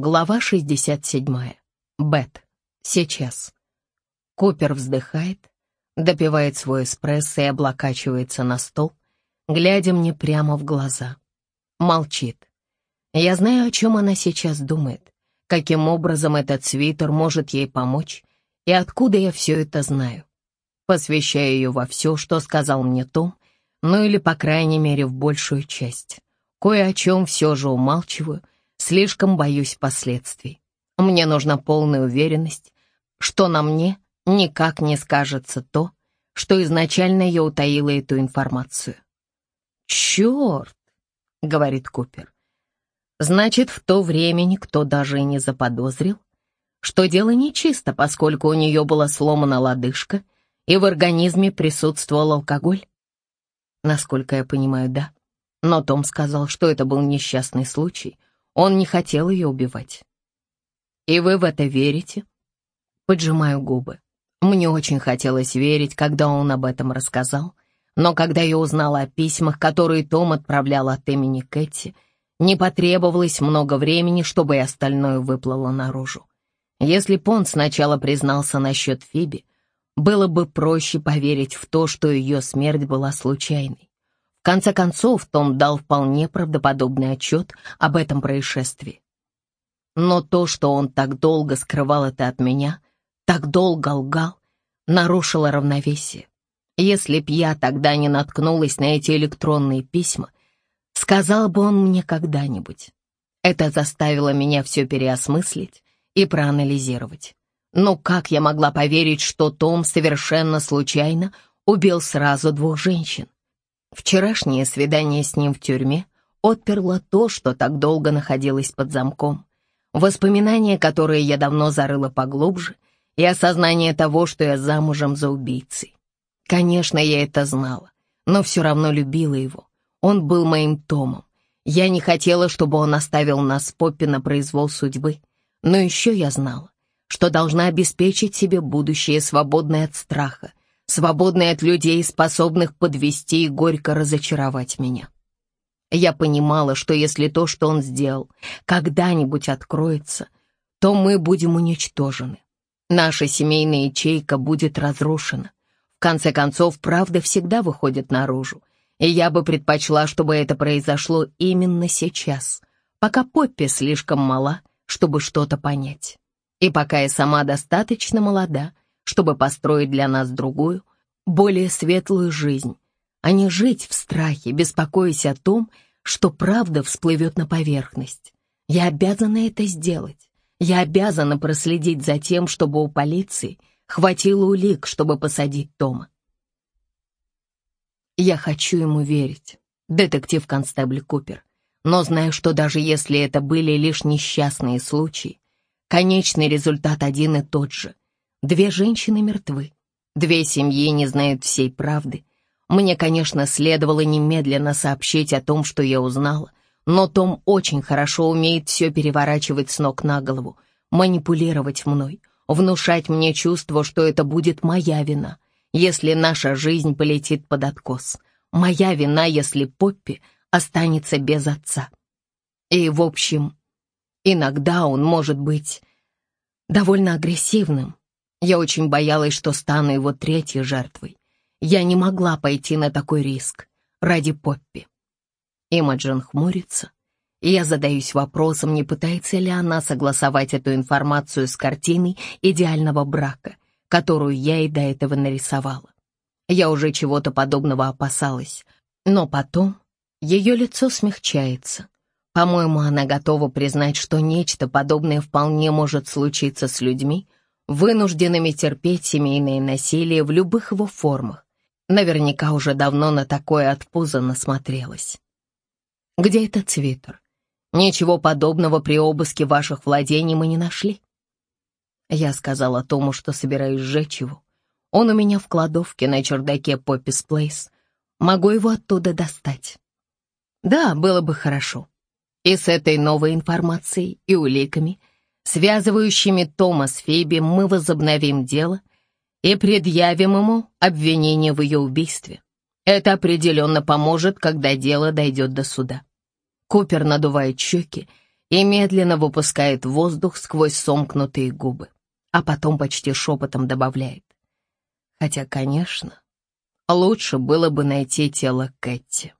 Глава 67. Бет. Сейчас. Купер вздыхает, допивает свой эспрессо и облокачивается на стол, глядя мне прямо в глаза. Молчит. Я знаю, о чем она сейчас думает, каким образом этот свитер может ей помочь и откуда я все это знаю. Посвящаю ее во все, что сказал мне Том, ну или, по крайней мере, в большую часть. Кое о чем все же умалчиваю — Слишком боюсь последствий. Мне нужна полная уверенность, что на мне никак не скажется то, что изначально я утаила эту информацию. «Черт!» — говорит Купер. «Значит, в то время никто даже и не заподозрил, что дело нечисто, поскольку у нее была сломана лодыжка и в организме присутствовал алкоголь?» Насколько я понимаю, да. Но Том сказал, что это был несчастный случай — он не хотел ее убивать. И вы в это верите? Поджимаю губы. Мне очень хотелось верить, когда он об этом рассказал, но когда я узнала о письмах, которые Том отправлял от имени Кэти, не потребовалось много времени, чтобы и остальное выплыло наружу. Если б сначала признался насчет Фиби, было бы проще поверить в то, что ее смерть была случайной конце концов, Том дал вполне правдоподобный отчет об этом происшествии. Но то, что он так долго скрывал это от меня, так долго лгал, нарушило равновесие. Если б я тогда не наткнулась на эти электронные письма, сказал бы он мне когда-нибудь. Это заставило меня все переосмыслить и проанализировать. Но как я могла поверить, что Том совершенно случайно убил сразу двух женщин? Вчерашнее свидание с ним в тюрьме отперло то, что так долго находилось под замком. Воспоминания, которые я давно зарыла поглубже, и осознание того, что я замужем за убийцей. Конечно, я это знала, но все равно любила его. Он был моим Томом. Я не хотела, чтобы он оставил нас Поппи на произвол судьбы. Но еще я знала, что должна обеспечить себе будущее, свободное от страха, свободный от людей, способных подвести и горько разочаровать меня. Я понимала, что если то, что он сделал, когда-нибудь откроется, то мы будем уничтожены. Наша семейная ячейка будет разрушена. В конце концов, правда всегда выходит наружу, и я бы предпочла, чтобы это произошло именно сейчас, пока Поппи слишком мала, чтобы что-то понять. И пока я сама достаточно молода, чтобы построить для нас другую, более светлую жизнь, а не жить в страхе, беспокоясь о том, что правда всплывет на поверхность. Я обязана это сделать. Я обязана проследить за тем, чтобы у полиции хватило улик, чтобы посадить Тома. Я хочу ему верить, детектив-констебль Купер, но знаю, что даже если это были лишь несчастные случаи, конечный результат один и тот же. Две женщины мертвы. Две семьи не знают всей правды. Мне, конечно, следовало немедленно сообщить о том, что я узнала, но Том очень хорошо умеет все переворачивать с ног на голову, манипулировать мной, внушать мне чувство, что это будет моя вина, если наша жизнь полетит под откос. Моя вина, если Поппи останется без отца. И, в общем, иногда он может быть довольно агрессивным, я очень боялась, что стану его третьей жертвой. Я не могла пойти на такой риск ради Поппи. Имаджин хмурится, и я задаюсь вопросом, не пытается ли она согласовать эту информацию с картиной идеального брака, которую я и до этого нарисовала. Я уже чего-то подобного опасалась, но потом ее лицо смягчается. По-моему, она готова признать, что нечто подобное вполне может случиться с людьми, вынужденными терпеть семейное насилие в любых его формах. Наверняка уже давно на такое от пуза насмотрелась. Где этот свитер? Ничего подобного при обыске ваших владений мы не нашли. Я сказала Тому, что собираюсь сжечь его. Он у меня в кладовке на чердаке Поппис Плейс. Могу его оттуда достать. Да, было бы хорошо. И с этой новой информацией и уликами связывающими Тома с Фиби, мы возобновим дело и предъявим ему обвинение в ее убийстве. Это определенно поможет, когда дело дойдет до суда. Купер надувает щеки и медленно выпускает воздух сквозь сомкнутые губы, а потом почти шепотом добавляет. Хотя, конечно, лучше было бы найти тело Кэти.